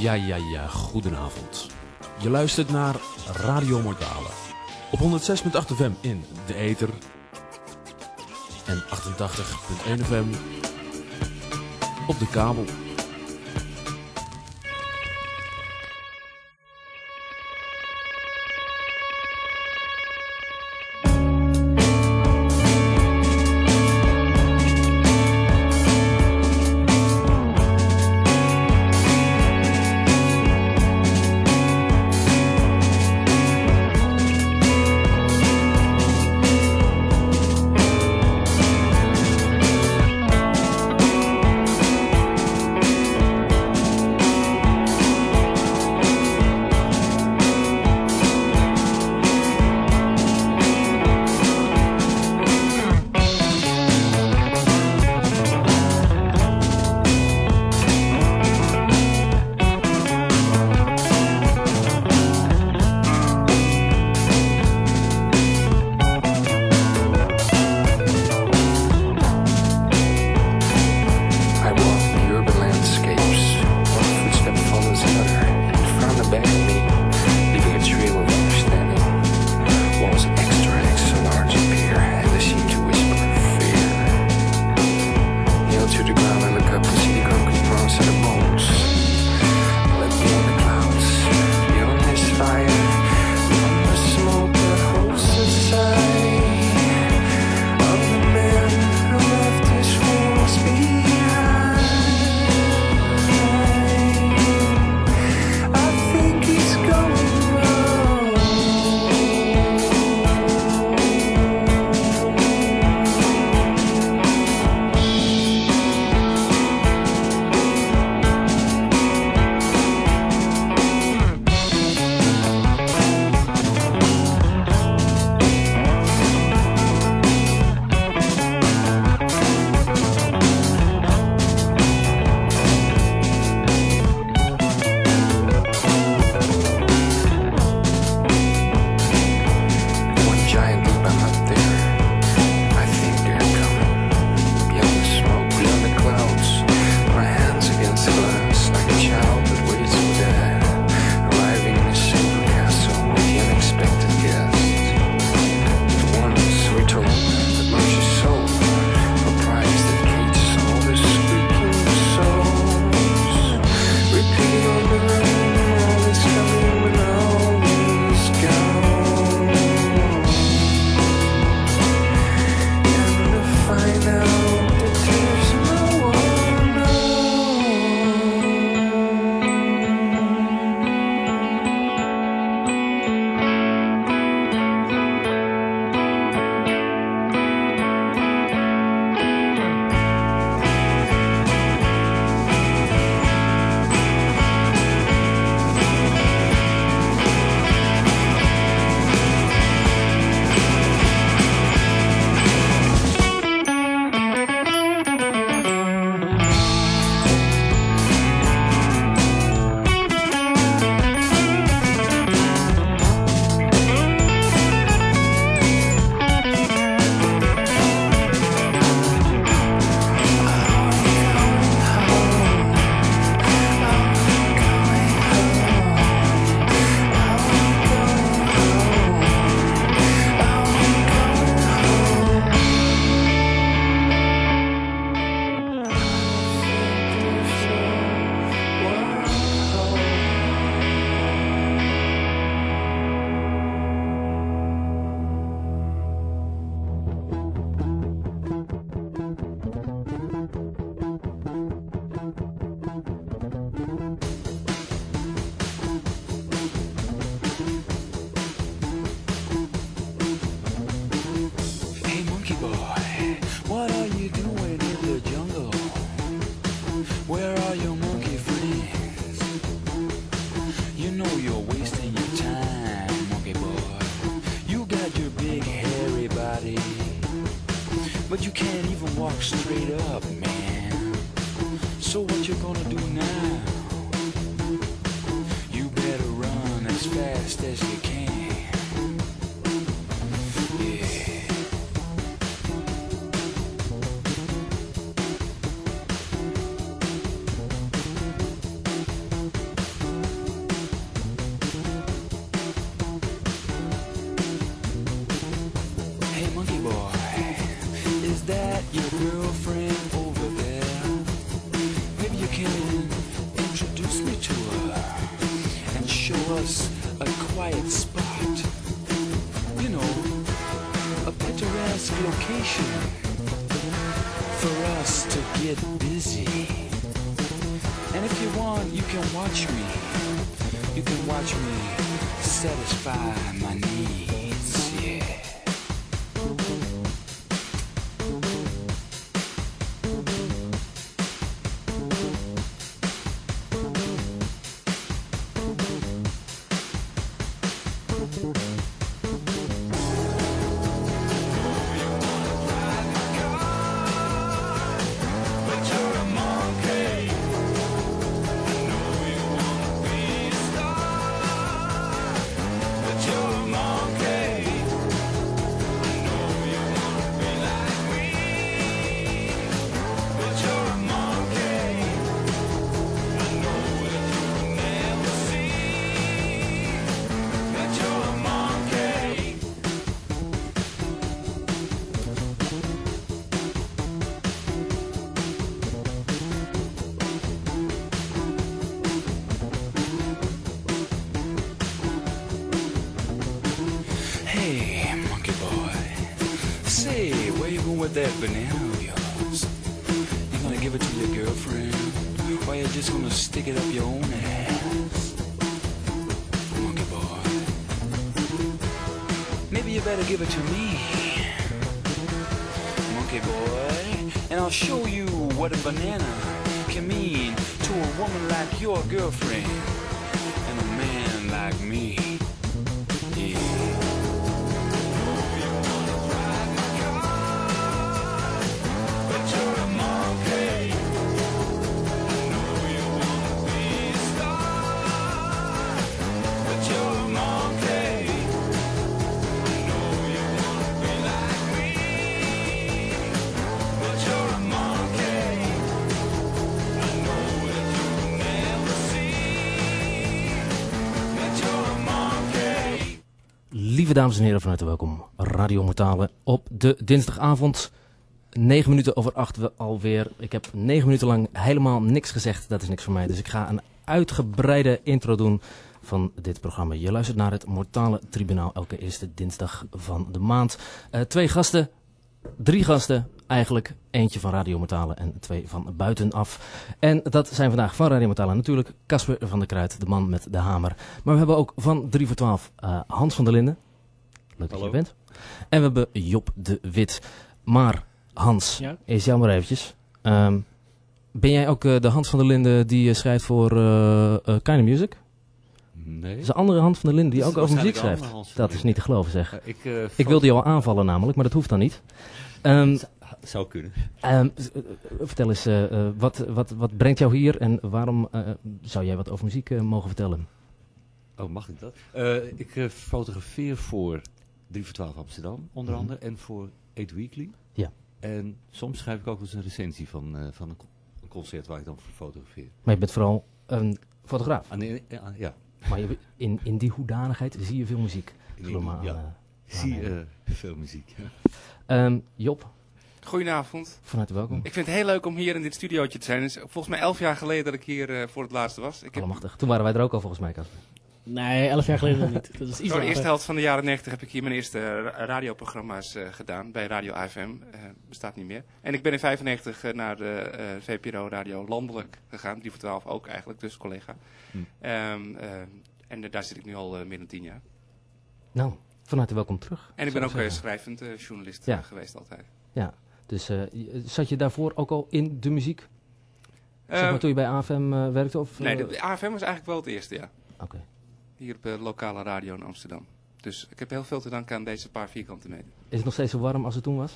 Ja, ja, ja, goedenavond. Je luistert naar Radio Mortale. Op 106.8 FM in de Ether. En 88.1 FM op de kabel. Location for us to get busy. And if you want, you can watch me. You can watch me satisfy my needs. derby Dames en heren, van harte welkom. Radio Mortale op de dinsdagavond. 9 minuten over 8 we alweer. Ik heb 9 minuten lang helemaal niks gezegd. Dat is niks voor mij. Dus ik ga een uitgebreide intro doen van dit programma. Je luistert naar het Mortale Tribunaal elke eerste dinsdag van de maand. Eh, twee gasten, drie gasten eigenlijk. Eentje van Radio Mortale en twee van buitenaf. En dat zijn vandaag van Radio Mortale natuurlijk Casper van der Kruid, de man met de hamer. Maar we hebben ook van 3 voor 12 eh, Hans van der Linden. Leuk dat je bent. En we hebben Job de Wit. Maar Hans, Ja? eerst jou maar eventjes. Ehm, ben jij ook eh, de Hans van der Linden die eh, schrijft voor uh, Kind Music? Nee. Dat is een andere Hans van der Linden die ook is over muziek schrijft. Dat is niet te geloven zeg. Ja, ik, eh, Ik wilde je al aanvallen namelijk, maar dat hoeft dan niet. Ehm, Zou kunnen. ehm, eh, vertel eens, eh, eh, wat, wat, wat brengt jou hier en waarom eh, zou jij wat over muziek eh, mogen vertellen? Oh, mag ik dat? Eh, ik eh, fotografeer voor 3 voor 12 Amsterdam, onder Mhm. andere. En voor 8 Weekly. Ja. En soms schrijf ik ook eens een recensie van, eh, van een, co- een concert waar ik dan voor fotografeer. Maar je bent vooral een fotograaf. Ah, nee, ja. Maar je, in, in die hoedanigheid zie je veel muziek. Maar, ja. eh, zie aannemen. eh, veel muziek. ja. Ehm, Job, Goedenavond. van harte welkom. Ik vind het heel leuk om hier in dit studiootje te zijn. Het is volgens mij elf jaar geleden dat ik hier voor het laatste was. Ik heb. Toen waren wij er ook al volgens mij, Casper. Nee, elf jaar geleden nog niet. Dat is iets door de eerste helft van de jaren 90 heb ik hier mijn eerste eh, ra- radioprogramma's eh, gedaan bij Radio AFM. Eh, bestaat niet meer. En ik ben in 95 eh, naar de eh, VPRO Radio Landelijk gegaan. 3 voor 12 ook eigenlijk, dus collega. Hm. Ehm, eh, en daar zit ik nu al meer dan tien jaar. Nou, van harte welkom terug. En ik ben ook zeggen. schrijvend eh, journalist Ja. geweest altijd. Dus eh, je- zat je daarvoor ook al in de muziek? zeg Eh, maar toen je bij AFM eh, werkte? Of, nee, de AFM was eigenlijk wel het eerste, ja. Oké. Hier op de lokale radio in Amsterdam. Dus ik heb heel veel te danken aan deze paar vierkante meter. Is het nog steeds zo warm als het toen was?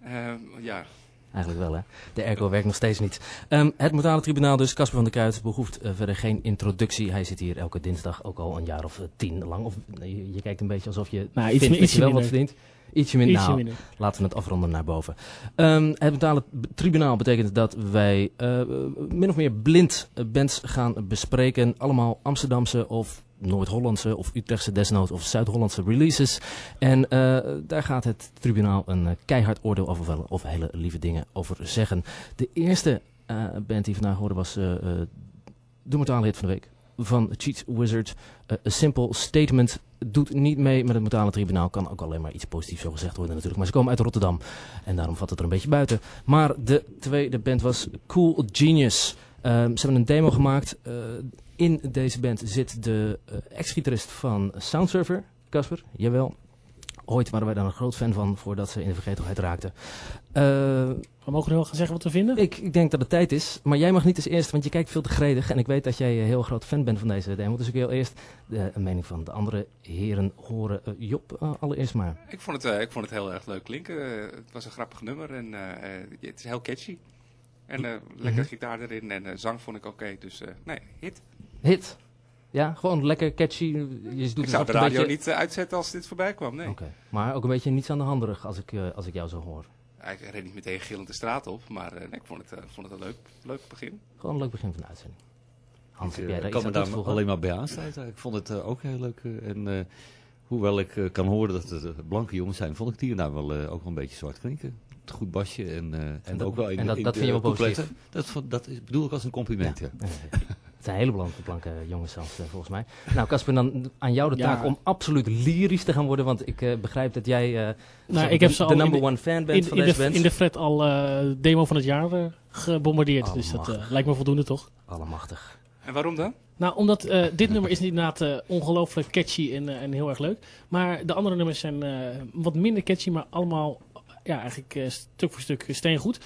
Eh, ja, Eigenlijk wel, hè? De airco werkt nog steeds niet. Ehm, het Mortale Tribunaal dus, Casper van der Kuit, behoeft eh, verder geen introductie. Hij zit hier elke dinsdag ook al een jaar of eh, tien lang. Of, nee, je, je kijkt een beetje alsof je Nou, vindt iets je ietsje wel wat verdient. Ietsje minder. Ietsje Nou, minder. Laten we het afronden naar boven. Ehm, het Mortale Tribunaal betekent dat wij eh, min of meer blind bands gaan bespreken. Allemaal Amsterdamse of Noord-Hollandse of Utrechtse desnoods of Zuid-Hollandse releases. En eh, daar gaat het tribunaal een eh, keihard oordeel over vellen of hele lieve dingen over zeggen. De eerste eh, band die vandaag hoorde was de Mortale Hit van de Week. van Cheat Wizard. Eh, A Simple Statement doet niet mee met het Mutale Tribunaal. Kan ook alleen maar iets positiefs zo gezegd worden natuurlijk. Maar ze komen uit Rotterdam en daarom valt het er een beetje buiten. Maar de tweede band was Cool Genius. Ehm, ze hebben een demo gemaakt. In deze band zit de eh, ex-gitarist van Soundsurfer, Casper. Jawel. Ooit waren wij daar een groot fan van voordat ze in de vergetelheid raakten. Eh, We mogen nu wel gaan zeggen wat we vinden. ik, ik denk dat het tijd is, maar jij mag niet als eerst, want je kijkt veel te gredig. En ik weet dat jij een heel groot fan bent van deze demo. Dus ik wil eerst de mening van de andere heren horen. Eh, Job, allereerst maar. Ik vond, het, eh, ik vond het heel erg leuk klinken. Het was een grappig nummer en het is heel catchy. En eh, lekker Mhm. gitaar erin en eh, zang vond ik oké. dus eh, nee, hit. Hit. Ja, gewoon lekker catchy. Je doet Ik het zou de een radio beetje- niet eh, uitzetten als dit voorbij kwam, nee. Oké, maar ook een beetje niets aan de handerig als ik, eh, als ik jou zo hoor. Ik reed niet meteen gillend de straat op, maar eh, nee, ik vond het, eh, vond het een leuk, leuk begin. Gewoon een leuk begin van de uitzending. Hans, Ik heb jij daar kan iets me daar alleen maar bij aansluiten. Ik vond het eh, ook heel leuk. eh, en eh, hoewel ik kan horen dat het blanke jongens zijn, vond ik die nou wel eh, ook wel een beetje zwart klinken. Het goed basje en, eh, en, dat- ook wel in, en dat- in dat de vind je wel coupletten. Dat, vond- dat is, bedoel ik als een compliment, ja. zijn hele blanke, blanke jongens zelfs, eh, volgens mij. Nou, Casper, dan aan jou de Ja. taak om absoluut lyrisch te gaan worden. Want ik eh, begrijp dat jij eh, Nou, ik de, heb ze de al in number de- one fan bent in, van in, deze de, band. in de fret al eh, demo van het jaar gebombardeerd. Oh, dus dat eh, lijkt me voldoende, toch? Allemachtig. En waarom dan? Nou, omdat eh, dit nummer is inderdaad eh, ongelooflijk catchy en, en heel erg leuk. Maar de andere nummers zijn eh, wat minder catchy, maar allemaal ja, eigenlijk stuk voor stuk steengoed.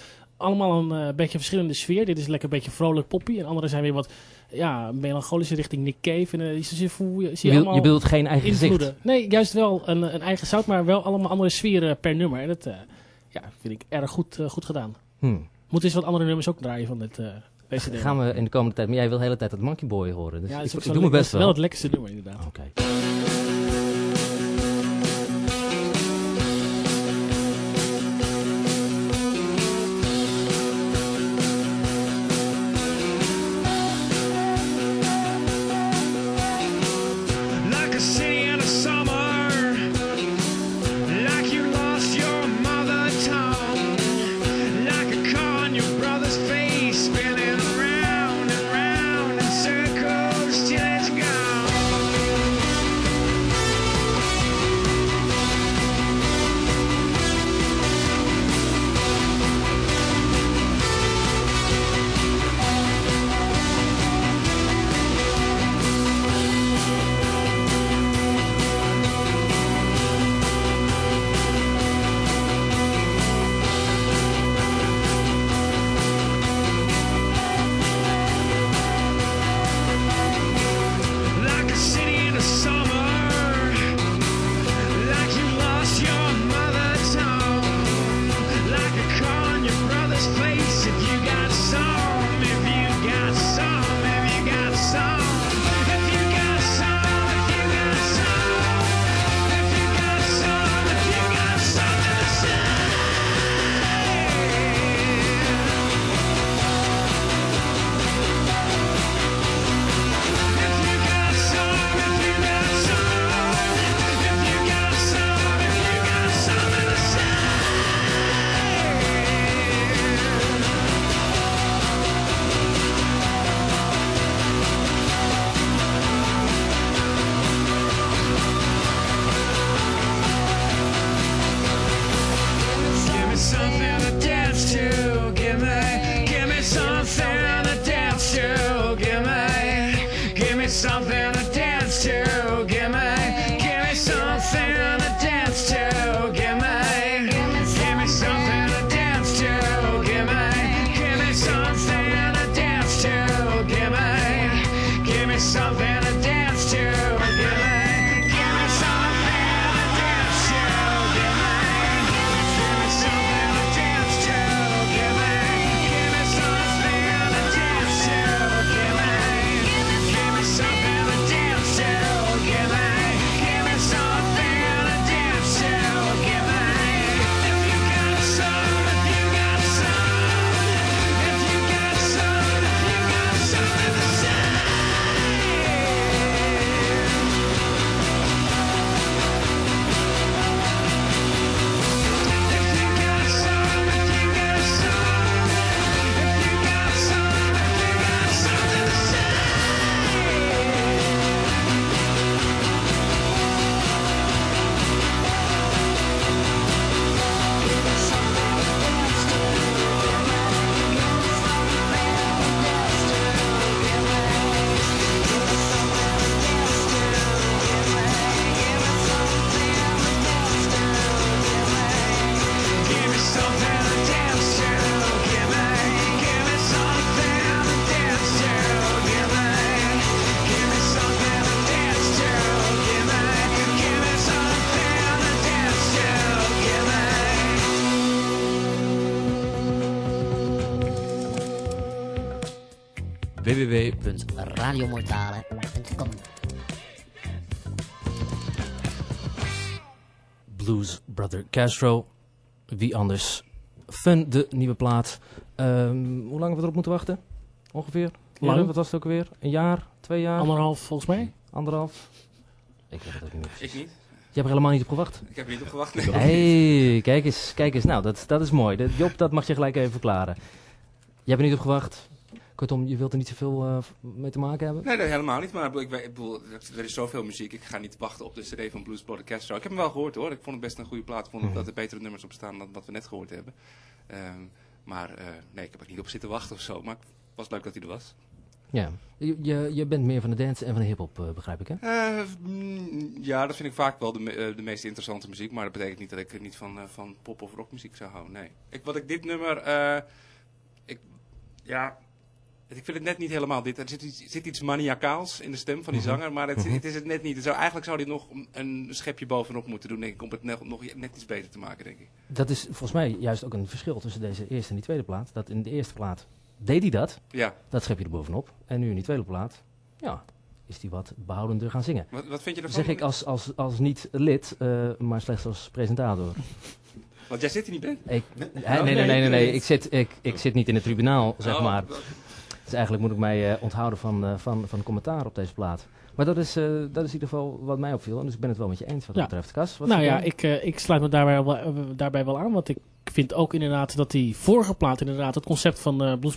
Allemaal een eh, beetje verschillende sfeer. Dit is lekker een beetje vrolijk poppy. En andere zijn weer wat ja, melancholische richting Nick Cave. En uh, je, je, voel- je, zie Je, je wil, allemaal je bedoelt geen eigen invloeden. gezicht. Nee, juist wel een, een eigen zout, maar wel allemaal andere sferen per nummer. En dat eh, ja, vind ik erg goed, eh, goed gedaan. Hm. Moet eens wat andere nummers ook draaien van dit, eh deze demo. Gaan we in de komende tijd... Maar jij wil de hele tijd dat Monkey Boy horen. Dus ja, dat ik, doe mijn best wel. wel. het lekkerste nummer inderdaad. Oké. www.radiomortale.com Blues Brother Castro. Wie anders? Fun, de nieuwe plaat. Ehm, hoe lang hebben we erop moeten wachten? Ongeveer? Lang. Heren, Wat was het ook weer? Een jaar? Twee jaar? Anderhalf volgens mij. Anderhalf? Ik weet het ook niet. Ik niet. Je hebt er helemaal niet op gewacht. Ik heb er niet op gewacht. nee. hey, kijk eens, kijk eens. Nou, dat, dat is mooi. Dat, Job, dat mag je gelijk even verklaren. Je hebt er niet op gewacht. Kortom, je wilt er niet zoveel eh, mee te maken hebben? Nee, nee, helemaal niet. Maar ik ik, bedoel, er is zoveel muziek. Ik ga niet wachten op de CD van Blues Brother Castro. Ik heb hem wel gehoord hoor. Ik vond het best een goede plaat. Ik vond Mhm. dat er betere nummers op staan dan wat we net gehoord hebben. Ehm, maar eh, nee, ik heb er niet op zitten wachten of zo. Maar het was leuk dat hij er was. Ja. Je, je, bent meer van de dance en van de hip-hop, eh, begrijp ik, hè? Mm, ja, dat vind ik vaak wel de, me- de meest interessante muziek. Maar dat betekent niet dat ik er niet van, van pop- of rockmuziek zou houden. Nee. Ik, wat ik dit nummer. ik, ja. Ik vind het net niet helemaal dit. Er zit iets, zit iets maniacaals in de stem van die Mhm. zanger. Maar het, Mhm. het is het net niet. Het zou, eigenlijk zou hij nog een schepje bovenop moeten doen, denk ik. Om het net, nog net iets beter te maken, denk ik. Dat is volgens mij juist ook een verschil tussen deze eerste en die tweede plaat. Dat in de eerste plaat deed hij dat, Ja. dat schep je er bovenop. En nu in die tweede plaat, ja, is hij wat behoudender gaan zingen. Wat, wat vind je Dat ervan? zeg ik als, als, als niet lid, eh, maar slechts als presentator. Want jij zit hier niet, Ben? Ik, nee, nee, nee, nee, nee, nee. Ik, zit, ik, ik zit niet in het tribunaal, zeg Oh, maar. Dus eigenlijk moet ik mij eh, onthouden van, eh, van, van commentaar op deze plaat. Maar dat is, eh, dat is in ieder geval wat mij opviel. En dus ik ben het wel met je eens wat dat Ja. betreft. Kas, wat nou ja, ik, ik sluit me daarbij wel, daarbij wel aan. Want ik vind ook inderdaad dat die vorige plaat, inderdaad, het concept van eh Blues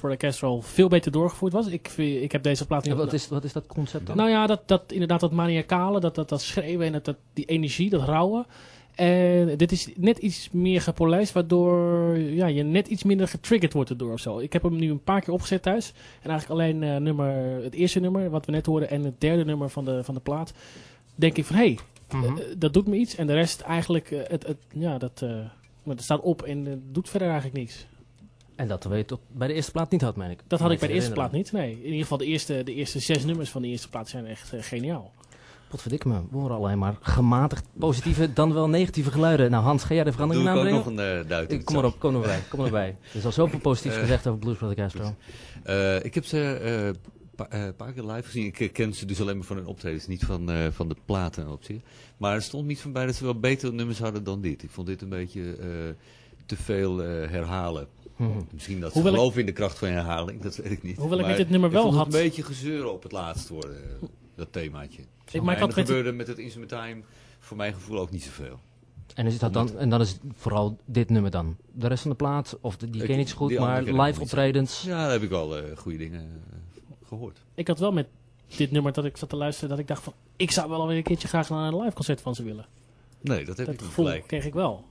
veel beter doorgevoerd was. Ik, ik heb deze plaat Ja, wat, is, wat is dat concept dan? Nou ja, dat, dat inderdaad dat maniacale, dat, dat, dat schreeuwen en dat, dat, die energie, dat rauwe. En dit is net iets meer gepolijst, waardoor ja, je net iets minder getriggerd wordt erdoor of zo. Ik heb hem nu een paar keer opgezet thuis. En eigenlijk alleen eh, nummer, het eerste nummer, wat we net hoorden, en het derde nummer van de, van de plaat. Denk ik van, hé, hey, Mhm. eh, dat doet me iets. En de rest eigenlijk, eh, het, het, ja, dat, eh, maar dat staat op en eh, doet verder eigenlijk niks. En dat het op- bij de eerste plaat niet had, meen ik. Dat had ik bij de eerste te plaat niet. Nee, in ieder geval de eerste, de eerste zes nummers van de eerste plaat zijn echt eh, geniaal. Potverdikke me, we horen alleen maar gematigd positieve, dan wel negatieve geluiden. Nou Hans, ga jij de Doe verandering ik ook aanbrengen? nog een uh, Ik- het kom maar zak. op, kom er bij, kom er bij. Er is al zoveel positiefs Eh, gezegd over Blues Brother Castro. Eh, ik heb ze een pa eh, paar keer live gezien. Ik eh, ken ze dus alleen maar van hun optredens, niet van, eh, van de platen op zich. Maar er stond niet van bij dat ze wel betere nummers hadden dan dit. Ik vond dit een beetje eh, te veel eh, herhalen. Mhm. Misschien dat ze Hoewel ik- geloven in de kracht van herhaling, dat weet ik niet. Hoewel ik met dit nummer wel vond het had- een beetje gezeuren op het laatst worden, eh, dat themaatje. Maar ik en had dat gebeurde met het Instrumentime voor mijn gevoel ook niet zoveel. En, is dat dan, en dan is het vooral dit nummer dan. De rest van de plaat, of de, die Ik- ken je niet zo goed, maar live optredens. Ja, daar heb ik al eh, goede dingen eh, gehoord. Ik had wel met dit nummer dat ik zat te luisteren, dat ik dacht van, ik zou wel alweer een keertje graag naar een live concert van ze willen. Nee, dat heb Dat ik niet gevoel gelijk. kreeg ik wel.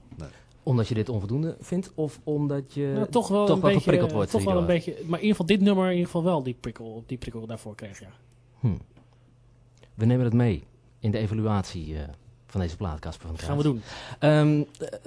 Omdat je dit onvoldoende vindt, of omdat je nou, toch wel toch een wel beetje, geprikkeld wordt. Toch wel een beetje, maar in ieder geval dit nummer in ieder geval wel die prikkel, die prikkel daarvoor kreeg, ja. Hm. We nemen het mee in de evaluatie eh, van deze plaat, Casper van Dat gaan we doen. Ehm, eh,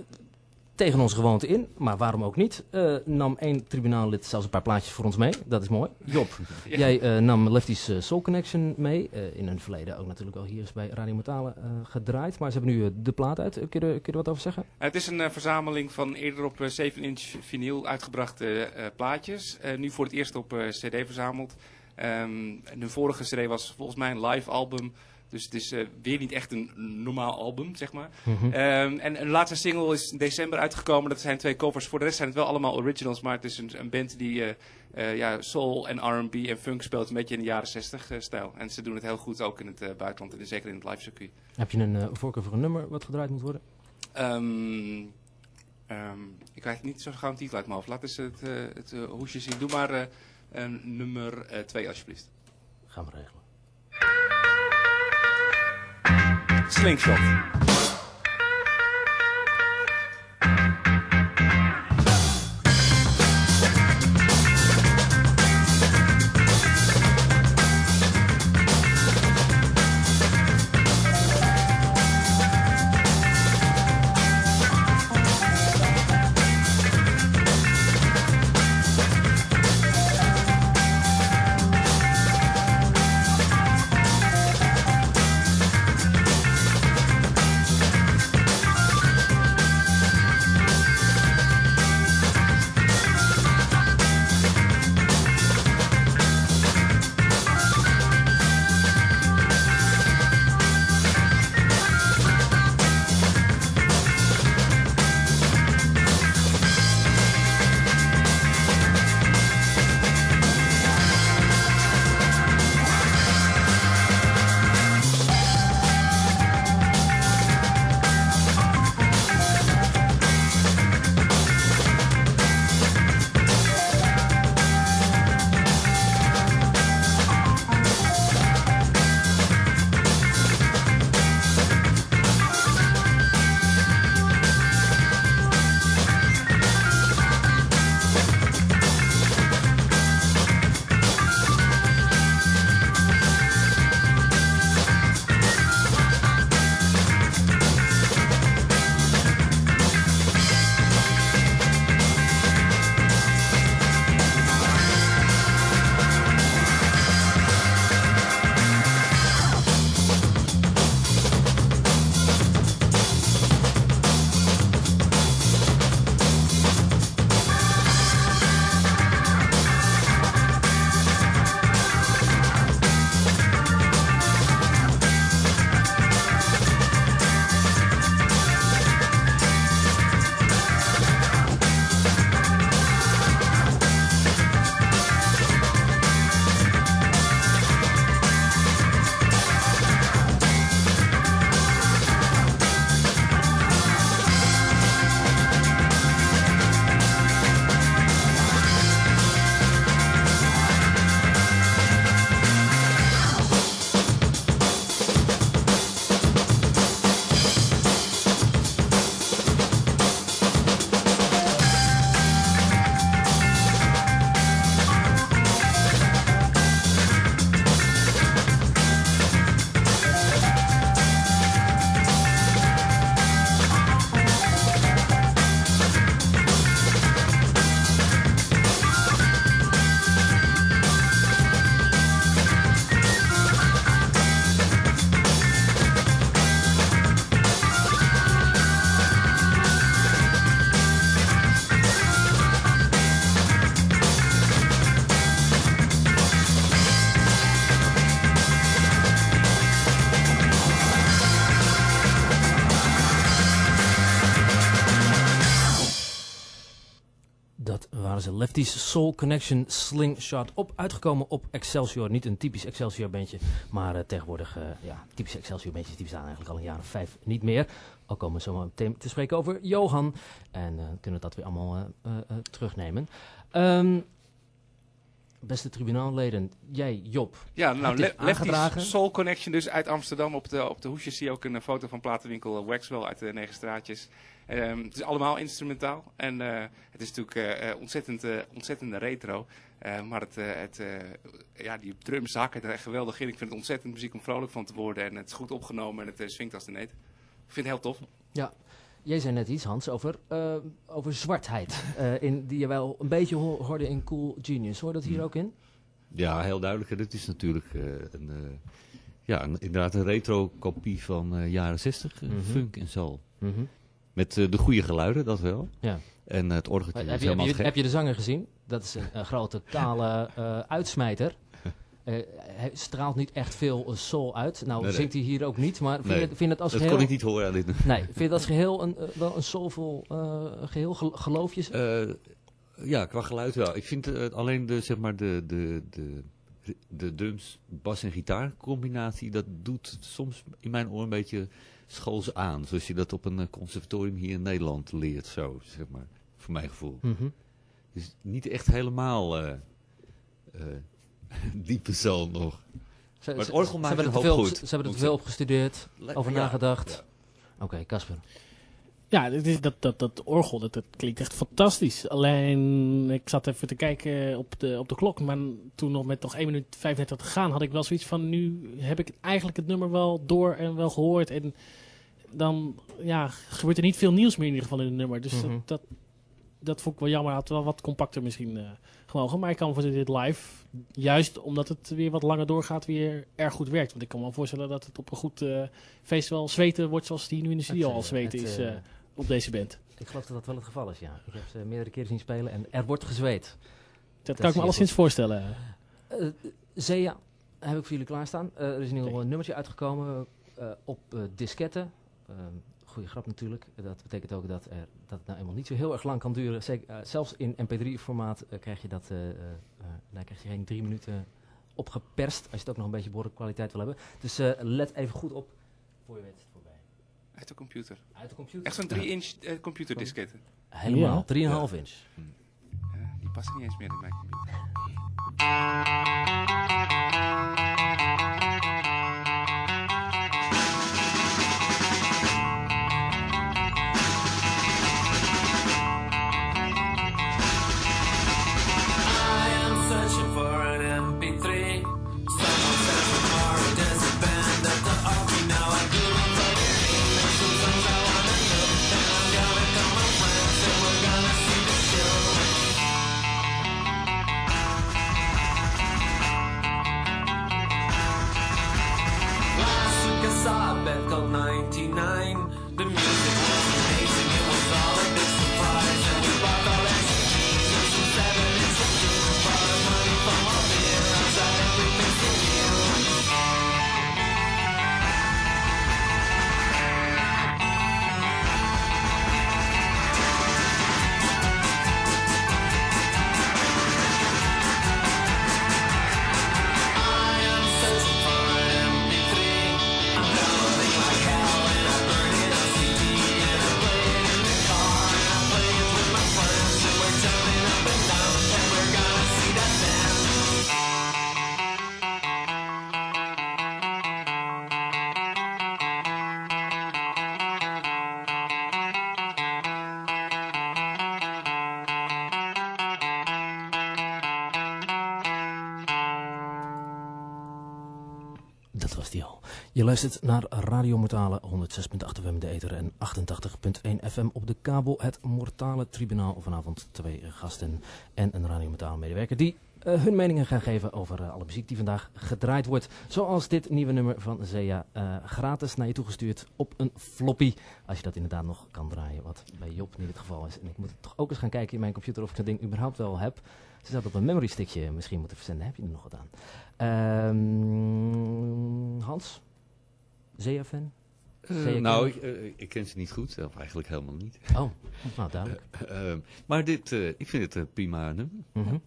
tegen onze gewoonte in, maar waarom ook niet, eh, nam één tribunaallid zelfs een paar plaatjes voor ons mee. Dat is mooi. Job, Ja. jij eh, nam Lefty's Soul Connection mee. eh, in een verleden ook natuurlijk al hier is bij Radio Mortale eh, gedraaid. Maar ze hebben nu de plaat uit. Kun, je, er- kun je er wat over zeggen? Het is een verzameling van eerder op eh, 7-inch vinyl uitgebrachte eh, plaatjes. Eh, nu voor het eerst op eh, CD verzameld. Ehm de vorige CD was volgens mij een live album. Dus het is eh, weer niet echt een normaal album, zeg maar. Mhm. Ehm, en een laatste single is in december uitgekomen. Dat zijn twee covers. Voor de rest zijn het wel allemaal originals. Maar het is een, een band die eh, ja, soul en R&B en funk speelt. Een beetje in de jaren 60 eh, stijl. En ze doen het heel goed ook in het buitenland. En zeker in het live circuit. Heb je een voorkeur voor een nummer wat gedraaid moet worden? Ehm, ik krijg niet zo gauw een titel uit mijn hoofd. Laat eens het, het hoesje zien. Doe maar eh, een nummer 2 alsjeblieft. Gaan we regelen. Slingshot. Lefties Soul Connection Slingshot op. Uitgekomen op Excelsior. Niet een typisch Excelsior bandje. Maar eh, tegenwoordig, eh, ja, typische Excelsior bandjes die bestaan eigenlijk al een jaar of vijf niet meer. Al komen we zo meteen te spreken over Johan. En eh, kunnen we dat weer allemaal terugnemen. Ehm, beste tribunaalleden, jij Job. Ja, nou, Le Lefty's? Soul Connection dus uit Amsterdam. Op de, op de hoesjes zie je ook een foto van platenwinkel Waxwell uit de Negen Straatjes. Ehm, het is allemaal instrumentaal. En eh, het is natuurlijk eh, eh, ontzettend, eh, ontzettend retro. Eh, maar het, eh, het, eh, ja, die drums hakken er echt geweldig in. Ik vind het ontzettend muziek om vrolijk van te worden. En het is goed opgenomen en het eh, swingt als de neet. Ik vind het heel tof. Jij zei net iets, Hans, over, over zwartheid. eh, in, die je wel een beetje ho- hoorde in Cool Genius. Hoor je dat hier Hmm. ook in? Ja, heel duidelijk. Dit is natuurlijk eh, een, eh, ja, een- inderdaad een retro-kopie van eh, jaren 60, eh, Mhm. funk en soul. Mhm. Met eh, de goede geluiden, dat wel. Ja. En het orgeltje Heb je, heb, je, gek. heb je de zanger gezien? Dat is een, een grote, kale eh, uitsmijter. Eh, hij straalt niet echt veel eh, soul uit. Nou, Nee, zingt hij hier ook niet, maar vind, Nee. je, vind het als dat geheel... kon ik niet horen aan dit nummer. Nee, vind je dat als geheel een, eh, wel een soulvol eh, geheel? Gel- Geloof je? Eh, ja, qua geluid wel. Ik vind eh, alleen de, zeg maar de, de, de, de drums, bas en gitaar combinatie, dat doet soms in mijn oor een beetje schools aan. Zoals je dat op een eh, conservatorium hier in Nederland leert, zo, zeg maar. Voor mijn gevoel. Mhm. Dus niet echt helemaal eh eh, diepe zoon nog. Ze, het ze- orgel ze hebben het er te veel, goed. Ze hebben er te veel op gestudeerd, Le- over ja, nagedacht. ja. Oké, Casper. Ja, dit is, dat, dat, dat orgel, dat, dat klinkt echt fantastisch. Alleen, ik zat even te kijken op de, op de klok. Maar toen nog met nog 1 minuut 35 te gaan, had ik wel zoiets van... Nu heb ik eigenlijk het nummer wel door en wel gehoord. En dan ja, gebeurt er niet veel nieuws meer in ieder geval in het nummer. Dus Mhm. dat, dat, dat vond ik wel jammer. Had wel wat compacter misschien gewogen. Maar ik kan voor dit live, juist omdat het weer wat langer doorgaat, weer erg goed werkt. Want ik kan me wel voorstellen dat het op een goed eh, feest wel zweten wordt zoals die nu in de studio Het, al eh, zweten het, is op deze band. Ik geloof dat dat wel het geval is, ja. Ik heb ze meerdere keren zien spelen en er wordt gezweet. Dat, kan ik me alleszins voorstellen. Eh Zea heb ik voor jullie klaarstaan. Eh, er is een nummertje uitgekomen eh, op disketten. Uh, goede grap natuurlijk. Dat betekent ook dat, er, dat het nou eenmaal niet zo heel erg lang kan duren. Zeker, zelfs in mp3-formaat krijg je dat, daar krijg je geen drie minuten opgeperst. Als je het ook nog een beetje behoorlijke kwaliteit wil hebben. Dus let even goed op. Voor je weet. Uit de computer. Uit de computer. Echt zo'n 3-inch eh, computerdisketten. Helemaal, 3,5 Ja. inch. Ja, die passen niet eens meer in mijn computer. Dat. Je luistert naar Radio Mortale 106.8 FM de Ether en 88.1 FM op de kabel. Het Mortale Tribunaal. Vanavond twee gasten en een Radio Mortale medewerker die eh, hun meningen gaan geven over eh, alle muziek die vandaag gedraaid wordt. Zoals dit nieuwe nummer van Zea eh, gratis naar je toegestuurd op een floppy. Als je dat inderdaad nog kan draaien, wat bij Job niet het geval is. En ik moet toch ook eens gaan kijken in mijn computer of ik dat ding überhaupt wel heb. Ze zouden op een memory stickje misschien moeten verzenden. Heb je er nog wat aan? Ehm, Hans? Zea-fan? Eh, nou, ik, eh, ik ken ze niet goed, of eigenlijk helemaal niet. Oh, nou duidelijk. Ehm, maar dit, eh, ik vind het een prima nummer. Mhm.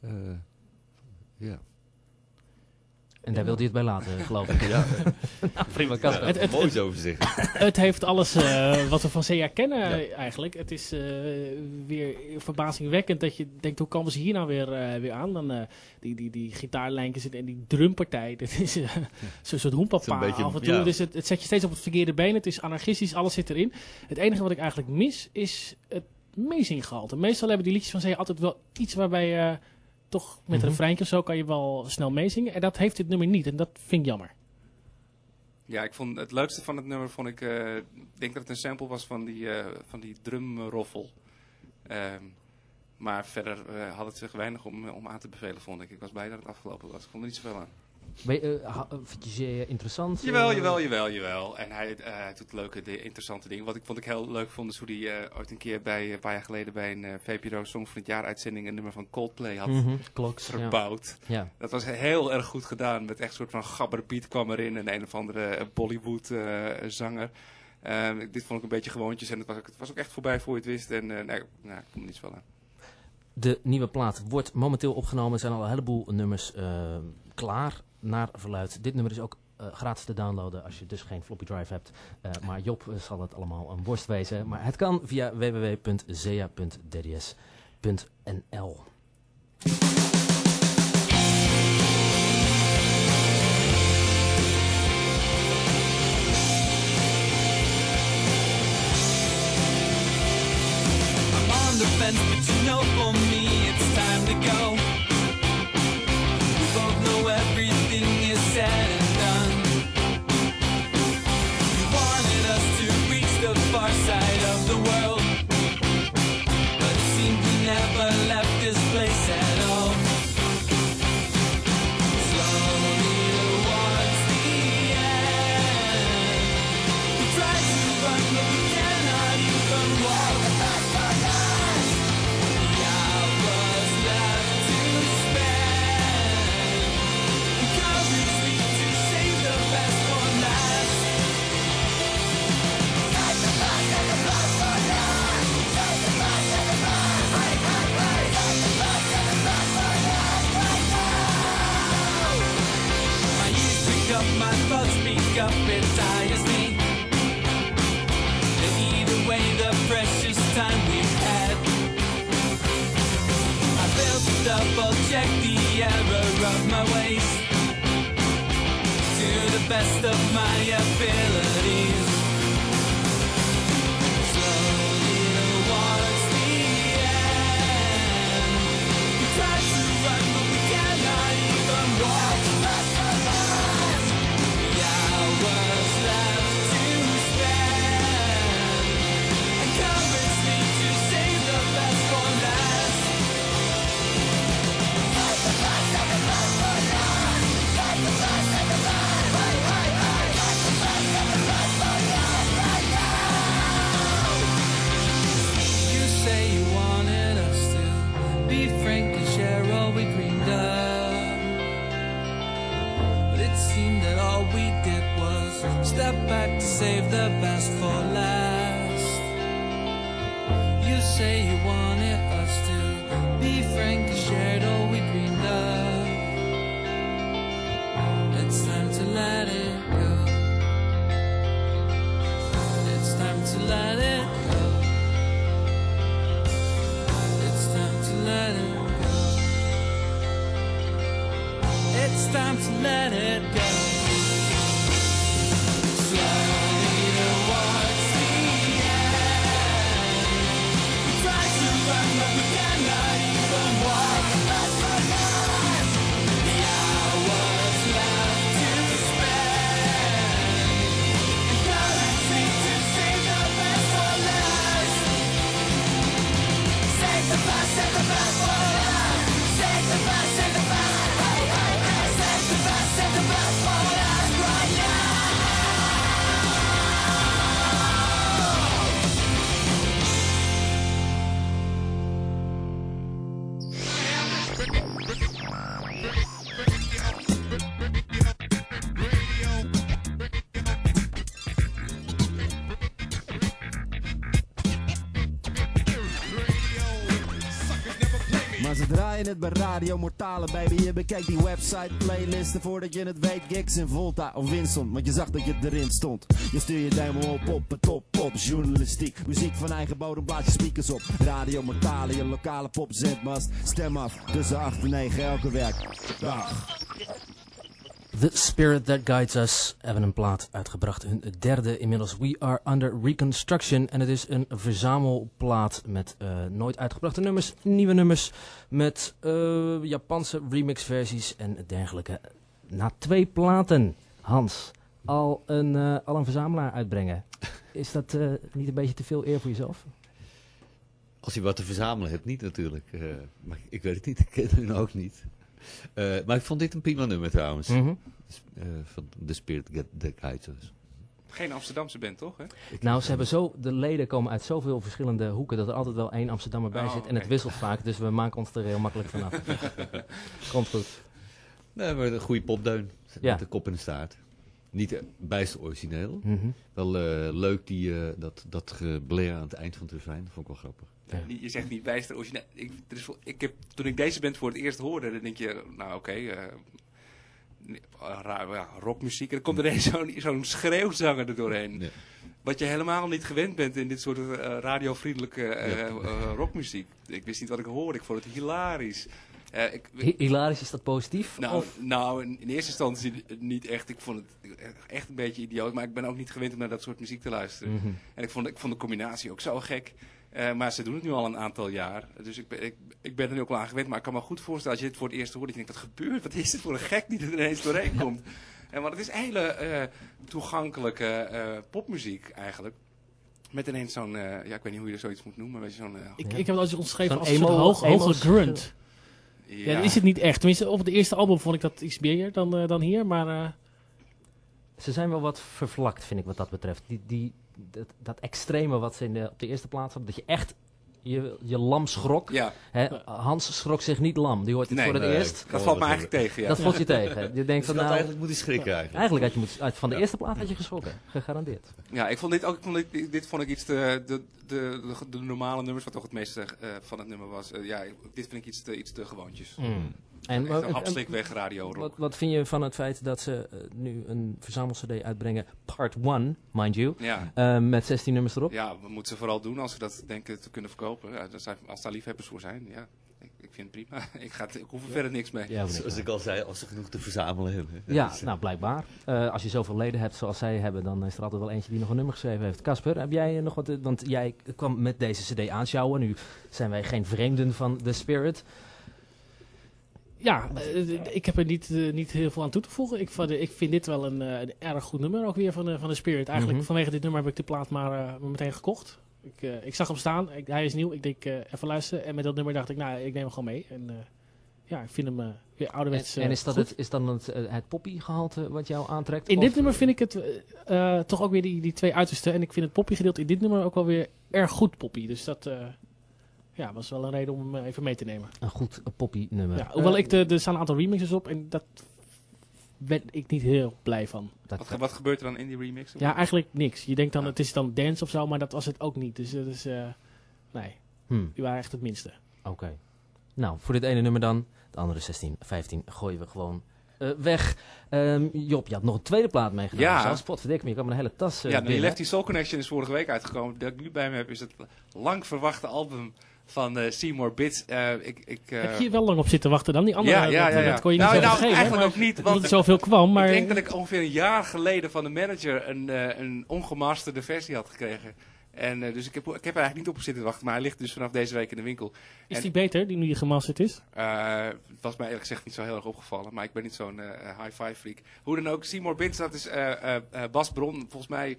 Eh, ja. En daar wilde je het bij laten, geloof ik. Ja, Nou, prima, Casper. Het- het- moois over zeggen. Het heeft alles eh, wat we van CA kennen Ja. eigenlijk. Het is eh, weer verbazingwekkend dat je denkt, hoe komen ze hier nou weer, eh, weer aan? Dan, eh, die, die, die gitaarlijntjes en die drumpartij, dat is zo'n soort hoempapa af en toe. ja. Dus het, het zet je steeds op het verkeerde been. Het is anarchistisch, alles zit erin. Het enige wat ik eigenlijk mis, is het meezinggehalte. Meestal hebben die liedjes van CA altijd wel iets waarbij je toch met een refreintje of zo kan je wel snel meezingen. En dat heeft dit nummer niet en dat vind ik jammer. Ja, ik vond het leukste van het nummer vond ik, eh, ik denk dat het een sample was van die, eh, van die drumroffel. Ehm, maar verder eh, had het zich weinig om, om aan te bevelen, vond ik. Ik was blij dat het afgelopen was. Ik vond er niet zoveel aan. Eh, ha- vind je zeer interessant? Jawel, eh? jawel, jawel, jawel. En hij, eh, hij doet leuke, de, interessante dingen. Wat ik vond ik heel leuk vond, is hoe hij eh, ooit een keer bij, een paar jaar geleden bij een eh, VPRO Song van het Jaar uitzending een nummer van Coldplay had Mhm, verbouwd. ja. Dat was heel erg goed gedaan. Met echt een soort van gabberbeat kwam erin. En een of andere eh, Bollywood eh, zanger. Ehm, dit vond ik een beetje gewoontjes. En het was ook, het was ook echt voorbij voor je het wist. En eh, nee, nou, ik kom er niet zo aan. De nieuwe plaat wordt momenteel opgenomen. Er zijn al een heleboel nummers eh, klaar naar verluid. Dit nummer is ook eh, gratis te downloaden als je dus geen floppy drive hebt. Eh, maar Job eh, zal het allemaal een worst wezen. Maar het kan via www.zea.dds.nl. Fence, know for me it's time to go. Best of my abilities. Bij Radio Mortale, baby. Je bekijkt die website, playlisten voordat je het weet. Gigs in Volta of Winston, want je zag dat je erin stond. Je stuur je duim op op het top, pop, journalistiek. Muziek van eigen bodem, blaas je speakers op. Radio Mortale, je lokale popzendmast. Stem af, tussen 8 en 9 elke werkdag. The Spirit That Guides Us hebben een plaat uitgebracht. Hun derde inmiddels. We Are Under Reconstruction. En het is een verzamelplaat met eh, nooit uitgebrachte nummers, nieuwe nummers. Met eh, Japanse remixversies en dergelijke. Na twee platen, Hans, al een, eh, al een verzamelaar uitbrengen. Is dat niet een beetje te veel eer voor jezelf? Als je wat te verzamelen hebt, niet natuurlijk. Maar ik weet het niet, ik ken hun ook niet. Eh, maar ik vond dit een prima nummer trouwens. Mhm. Eh, van The Spirit Get The Us. Geen Amsterdamse band, toch? Hè? Nou, ze hebben zo, de leden komen uit zoveel verschillende hoeken dat er altijd wel één Amsterdammer bij Oh, zit. En het wisselt vaak, dus we maken ons er heel makkelijk vanaf. Komt goed. Nee, maar een goede popdeun. Ja. Met de kop en de staart. Niet eh, bijster origineel. Mhm. Wel eh, leuk die, eh, dat, dat gebleer aan het eind van het refrein. Dat vond ik wel grappig. Ja. Je zegt niet bijster origineel. Ik, er is, wel- ik heb, toen ik deze band voor het eerst hoorde, dan denk je, nou oké, eh, raar, ja, rockmuziek. En dan komt er ineens zo'n zo'n schreeuwzanger er doorheen. Ja. Wat je helemaal niet gewend bent in dit soort eh, radiovriendelijke eh, Ja. eh, rockmuziek. Ik wist niet wat ik hoorde, ik vond het hilarisch. Eh, ik, Hilarisch, is dat positief? nou, Of? nou, in in eerste instantie niet echt. Ik vond het echt een beetje idioot. Maar ik ben ook niet gewend om naar dat soort muziek te luisteren. Mhm. En ik vond, ik vond de combinatie ook zo gek. Eh, maar ze doen het nu al een aantal jaar. Dus ik ben, ik, ik ben er nu ook wel aan gewend. Maar ik kan me goed voorstellen, als je dit voor het eerst hoort, dat je denkt, wat gebeurt? Wat is dit voor een gek die er ineens doorheen komt? En want het is hele eh, toegankelijke eh, popmuziek eigenlijk. Met ineens zo'n, eh, ja, ik weet niet hoe je er zoiets moet noemen. Weet je, zo'n, eh, Ik, Ja. ik heb het als omschreven Zo'n als een hoog, emo- hoge grunt. Ja, Ja, dat is het niet echt. Tenminste, op het eerste album vond ik dat iets meer dan, eh, dan hier. Maar eh, Ze zijn wel wat vervlakt, vind ik, wat dat betreft. Die, die, dat, dat extreme wat ze in de, op de eerste plaats hadden, dat je echt je, je lam schrok. ja, Hè, Hans schrok zich niet lam, die hoort het Nee, voor het nee. eerst. dat valt me eigenlijk tegen. Ja. Dat valt je tegen. Je denkt Dus van dat nou, eigenlijk moet hij schrikken eigenlijk. eigenlijk had je moet, uit van de Ja. eerste plaat had je geschrokken, gegarandeerd. Ja, ik vond dit ook. Ik vond dit, dit vond ik iets te. De, de, de, de normale nummers, wat toch het meeste eh, van het nummer was. eh, ja, dit vind ik iets te, iets te gewoontjes. Mm. En, Echt een radio rock. wat, wat vind je van het feit dat ze eh, nu een verzamel-cd uitbrengen, part 1, mind you, Ja. eh, met 16 nummers erop? ja, we moeten ze vooral doen als ze dat denken te kunnen verkopen. Ja, dat zijn, als daar liefhebbers voor zijn, ja. Ik, ik vind het prima. ik, ga het- ik hoef er verder niks mee. Ja. Zoals ik al zei, als ze genoeg te verzamelen hebben. Ja, Dus, eh, nou blijkbaar. Eh, als je zoveel leden hebt zoals zij hebben, dan is er altijd wel eentje die nog een nummer geschreven heeft. Casper, heb jij nog wat? Want jij kwam met deze CD aanschouwen. Nu zijn wij geen vreemden van The Spirit. Ja, eh, ik heb er niet, eh, niet heel veel aan toe te voegen. Ik, ik vind dit wel een, eh, een erg goed nummer ook weer van de, van de Spirit. Eigenlijk Mhm. vanwege dit nummer heb ik de plaat maar eh, meteen gekocht. Ik, eh, ik zag hem staan. Ik, hij is nieuw. Ik denk eh, even luisteren. En met dat nummer dacht ik, nou, ik neem hem gewoon mee. En eh, ja, ik vind hem eh, weer ouderwets en eh, is dat goed. het, is dan het, eh, het poppy-gehalte wat jou aantrekt? In dit nummer vind ik het eh, eh, toch ook weer die, die twee uitersten. En ik vind het poppy gedeelte in dit nummer ook wel weer erg goed poppy. Dus dat eh, ja, was wel een reden om hem eh, even mee te nemen. Een goed eh, poppy-nummer. Ja, hoewel ik de, er staan een aantal remixes op en dat ben ik niet heel blij van. dat- Wat, ge- wat gebeurt er dan in die remix? Ja, eigenlijk niks. Je denkt dan Ja. het is dan dance of zo, maar dat was het ook niet. Dus dat is, eh, nee, Hmm, die waren echt het minste. Oké. Nou, voor dit ene nummer dan. De andere 16, 15 gooien we gewoon eh, weg. Ehm, Job, je had nog een tweede plaat meegenomen. Ja. Zelfs potverdikke me, je kan mijn hele tas eh ja, die. Lefty Soul Connection is vorige week uitgekomen. Dat ik nu bij me heb is het lang verwachte album van eh, Seymour Bits. Eh, ik, ik, eh, Heb je hier wel lang op zitten wachten dan? Die andere, Ja, ja, dat, ja, ja. dat kon je Nou, niet zo nou, geven, eigenlijk maar ook niet, want- niet zoveel kwam. Maar Ik denk dat ik ongeveer een jaar geleden van de manager een, een ongemasterde versie had gekregen. En dus ik heb, ik heb er eigenlijk niet op zitten wachten, maar hij ligt dus vanaf deze week in de winkel. is en- die beter, die nu die gemasterd is? Het was mij eerlijk gezegd niet zo heel erg opgevallen, maar ik ben niet zo'n high-five freak. Hoe dan ook, Seymour Bins, dat is Bas Bron, volgens mij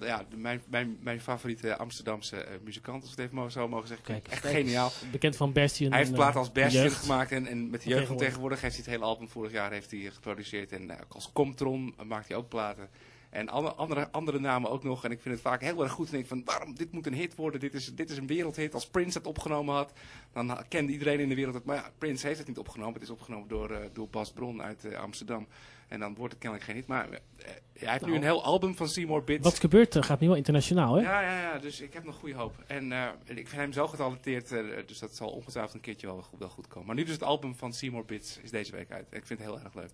ja, mijn, mijn, mijn favoriete Amsterdamse eh, muzikant, als ik het even zo mogen zeggen. Kijk, Echt geniaal. Bekend van Bastion. Hij heeft platen eh, als Bastion Jeugd. gemaakt en, en met de jeugd van Tegenwoordig. heeft hij het hele album vorig jaar heeft hij geproduceerd. En eh, ook als Comtron maakt hij ook platen. En andere, andere namen ook nog. En ik vind het vaak heel erg goed. En ik van, waarom, dit moet een hit worden. Dit is, dit is een wereldhit. Als Prince het opgenomen had, dan kende iedereen in de wereld het. Maar ja, Prince heeft het niet opgenomen. Het is opgenomen door, eh, door Bas Bron uit eh, Amsterdam. En dan wordt het kennelijk geen hit. Maar eh, hij heeft nu Nou. een heel album van Seymour Bits. Wat gebeurt er? Gaat nu wel internationaal, hè? Ja, ja, ja, dus ik heb nog goede hoop. En ik vind hem zo getalenteerd, dus dat zal ongetwijfeld een keertje wel, wel goed komen. Maar nu dus het album van Seymour Bits is deze week uit. Ik vind het heel erg leuk.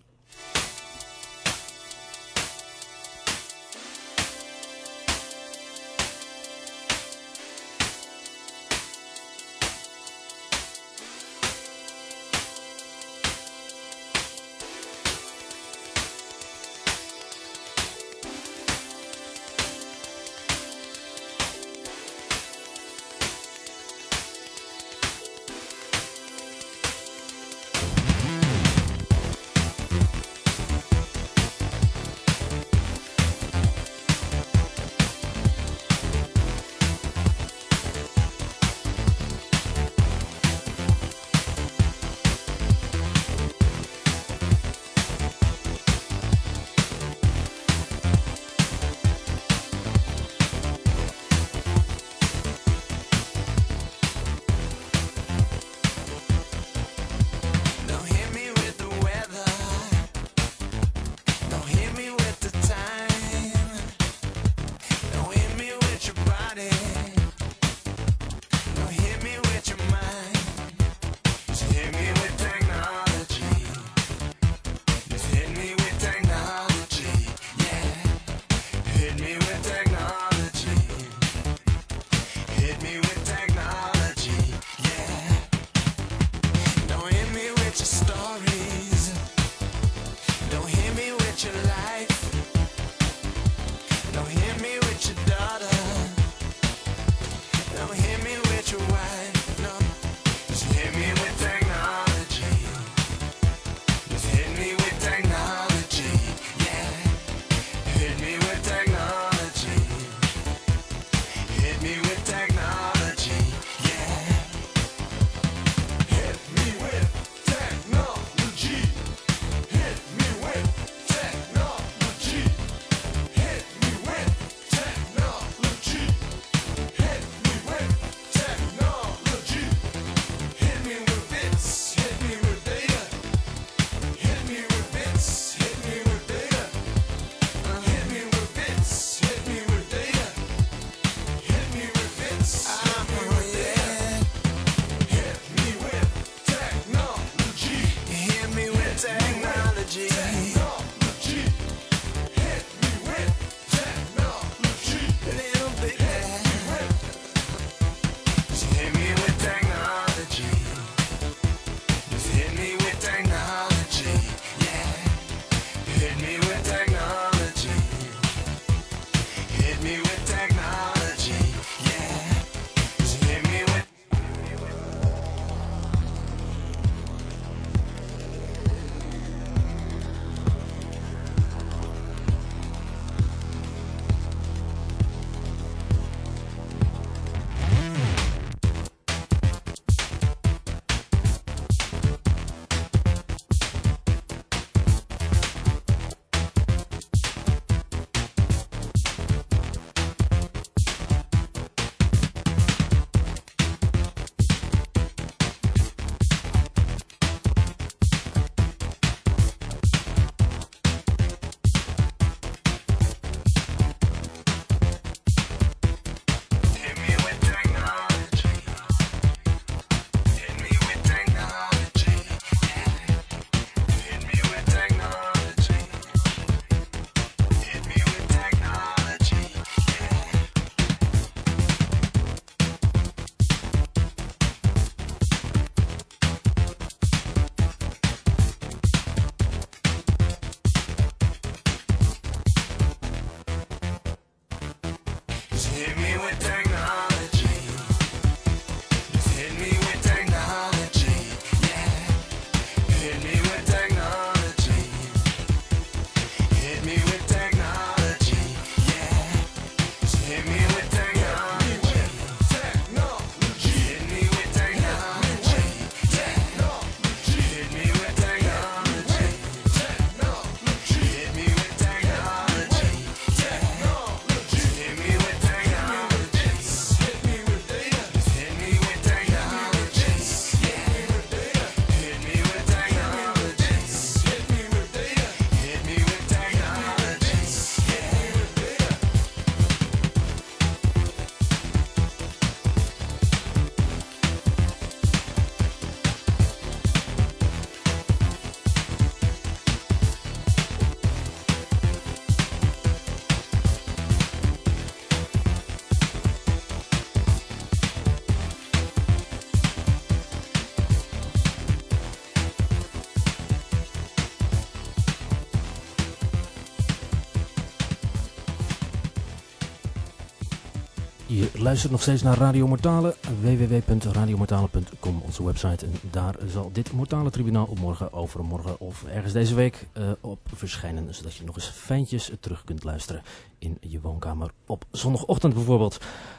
Je luistert nog steeds naar Radio Mortale, www.radiomortale.com, onze website. En daar zal dit Mortale Tribunaal op morgen, overmorgen of ergens deze week eh, op verschijnen. Zodat je nog eens fijntjes terug kunt luisteren in je woonkamer op zondagochtend bijvoorbeeld.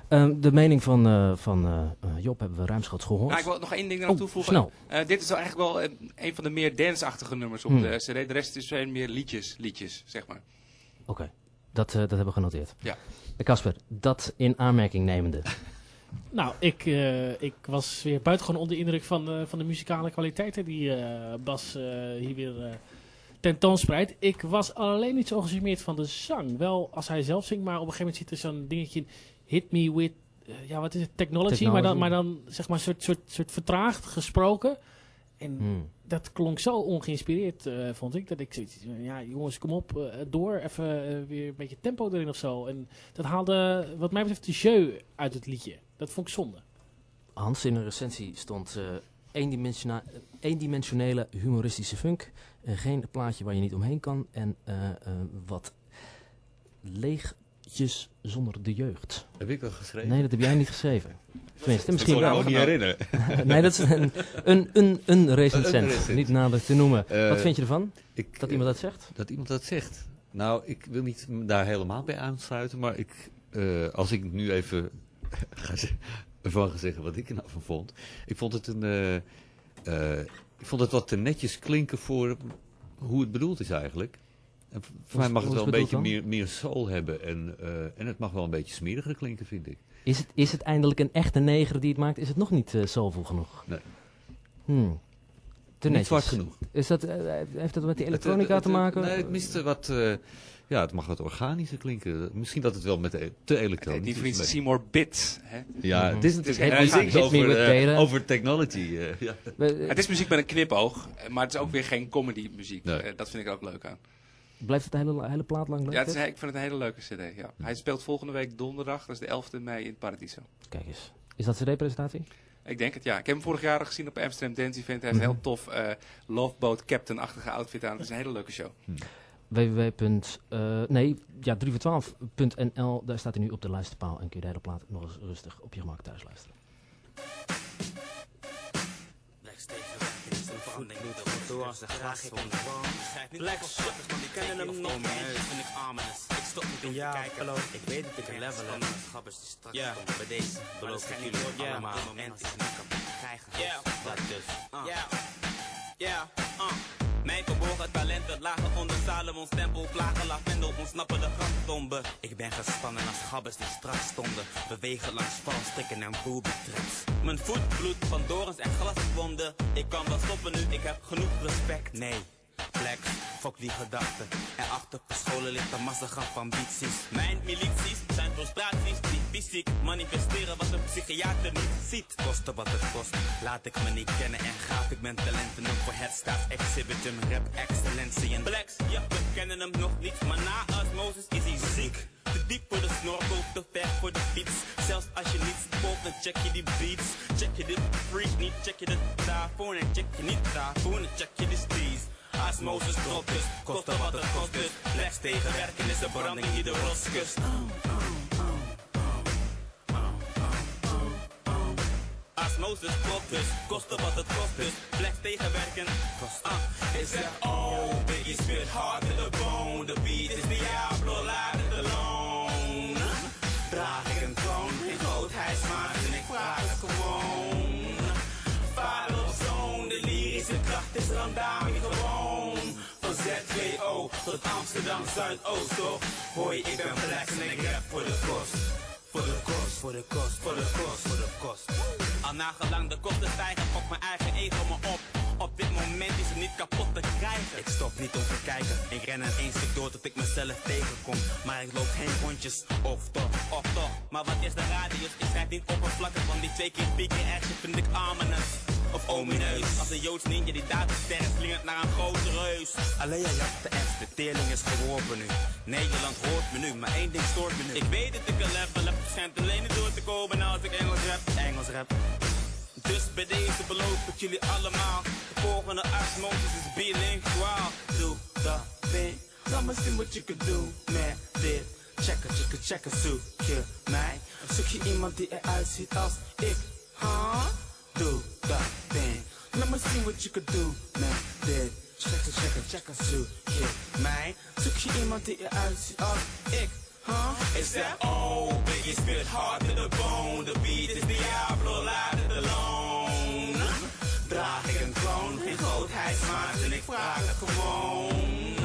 Eh, de mening van, eh, van Job hebben we ruimschoots gehoord. Nou, ik wil nog één ding eraan Oh, toevoegen. snel. Dit is wel eigenlijk wel een van de meer dance-achtige nummers op Hmm. de CD. De rest is zijn meer liedjes, liedjes, zeg maar. Oké, dat, dat hebben we genoteerd. Ja. Eh, Casper, dat in aanmerking nemende. Nou, ik, eh, ik was weer buitengewoon onder de indruk van, eh, van de muzikale kwaliteiten die eh, Bas hier weer tentoonspreidt. Ik was alleen niet zo gecharmeerd van de zang. Wel als hij zelf zingt, maar op een gegeven moment zit er zo'n dingetje in. Hit me with, ja wat is het, technology, Technology. Maar, dan, maar dan zeg maar een soort, soort, soort vertraagd gesproken. En Hmm. dat klonk zo ongeïnspireerd, eh, vond ik. Dat ik zoiets ja jongens, kom op, eh, door. Even eh, weer een beetje tempo erin of zo. En dat haalde, wat mij betreft, de jeu uit het liedje. Dat vond ik zonde. Hans, in een recensie stond eendimensiona- eendimensionele humoristische funk. Geen plaatje waar je niet omheen kan. En eh, eh, zonder de jeugd. Heb ik dat geschreven? Nee, dat heb jij niet geschreven. Tenminste, Ik misschien me wel. ook niet herinneren. nee, dat is een, een, een, een recensent. Niet nader te noemen. Eh, wat vind je ervan? Ik, Dat iemand dat zegt? Dat iemand dat zegt. Nou, ik wil niet daar helemaal bij aansluiten, maar ik, eh, als ik nu even ga ze- van ga zeggen wat ik er nou van vond. Ik vond het een, eh, eh, ik vond het wat te netjes klinken voor hoe het bedoeld is eigenlijk. En voor mij is- mag het wel is een het beetje meer, meer soul hebben en, eh, en het mag wel een beetje smeriger klinken, vind ik. Is het, is het eindelijk een echte neger die het maakt? Is het nog niet uh, soulvol genoeg? Nee. Hmm. Te Niet zwart genoeg. Is dat, eh, heeft dat met die Het, elektronica eh, te het, eh, maken? Nee, het miste wat... eh, ja, het mag wat organischer klinken. Misschien dat het wel met de, te elektronisch Die is. vriend maar- Seymour Bit. Hè? Ja, Mhm. het is Het is natuurlijk... zingt Hit me over, eh, over technology. eh, ja. Eh, Het is muziek met een knipoog, eh, maar het is ook weer geen comedy muziek. Nee. Eh, dat vind ik er ook leuk aan. Blijft het de hele, hele plaat lang leuk? Ja, het is, dit? ik vind het een hele leuke cd. Ja. Hij speelt volgende week donderdag, dat is de 11e mei in Paradiso. Kijk eens. Is dat zijn presentatie? Ik denk het, ja. Ik heb hem vorig jaar gezien op Amsterdam Dance Event. Hij heeft een heel tof eh Loveboat Captain-achtige outfit aan. Het is een hele leuke show. www. eh, nee, ja, 3 voor 12.nl. Daar staat hij nu op de luisterpaal en kun je de hele plaat nog eens rustig op je gemak thuis luisteren. Black suckers, man, die kennen hem nog vind ik ominous. Ik stop niet om ja, te kijken. Hallo. Ik weet dat ik een level heb. Gabbers die straks ja. komen bij deze. Beloof ik jullie allemaal momenten die ik krijgen. Ja. Dat dus. Ja. Ja. Uh. Mijn verborgen talenten lagen onder Salomons tempel. Plagen lavendel, ontsnappen de graftombe. Ik ben gespannen als gabbers die straks stonden. Bewegen langs valstrikken en booby traps. Mijn voet bloedt van dorens en glaswonden. Ik kan wel stoppen nu, ik heb genoeg respect. Nee. Flex, fuck die gedachten. En achter verscholen ligt een massa van ambities. Mijn milities zijn frustraties die fysiek manifesteren wat een psychiater niet ziet. Koste wat het kost, laat ik me niet kennen en gaaf. Ik ben talenten ook voor het staat exhibitum, rap excellentie en flex. Ja, we kennen hem nog niet, maar na osmosis is hij ziek. Te diep voor de snorkel, te ver voor de fiets. Zelfs als je niet sport, dan check je die beats. Check je dit freak niet, check je de daarvoor en check je niet daarvoor en check je de Osmosis drop dus, koste wat het kost dus. Flex tegenwerken is de branding die de rots kust. Osmosis drop dus, koste wat het kost dus. Flex tegenwerken, kost ah. Ik zeg oh, Biggie spit hard to the bone. The beat is Diablo, laat tot Amsterdam Zuidoost toch. Hoi, ik ben flex en ik rap voor de kost. Voor de kost, voor de kost, voor de kost, voor de kost. Al nagelang de kosten stijgen, fok mijn eigen ego me op. Op dit moment is het niet kapot te krijgen. Ik stop niet om te kijken. Ik ren er één stuk door tot ik mezelf tegenkom. Maar ik loop geen rondjes, of toch, of toch. Maar wat is de radius? Ik schrijf niet oppervlakkig, want die twee keer pieken ergens vind ik ominous. Of omineus. Als een Joods ninja die datersterren slingert naar een grote reus. Alleen ja, de de teerling is geworpen nu. Nederland hoort me nu, maar één ding stoort me nu. Ik weet dat ik een level heb, schijnt alleen door te komen als ik Engels rap. Engels rap. Dus bij deze beloof ik jullie allemaal. De volgende osmosis is bilinguaal. Doe dat ding, laat me zien wat je kunt doen met dit. checken, checken, checken, zoek je mij? Of zoek je iemand die eruit ziet als ik? Huh? Doe dat ding. Laat me zien wat je kunt doen met dit. Checken, checken, checken, zoek je mij? Zoek je iemand die eruit ziet als ik? Huh? It's that old Biggie spit hard to the bone. The beat is Diablo, live it alone. Vraag gewoon.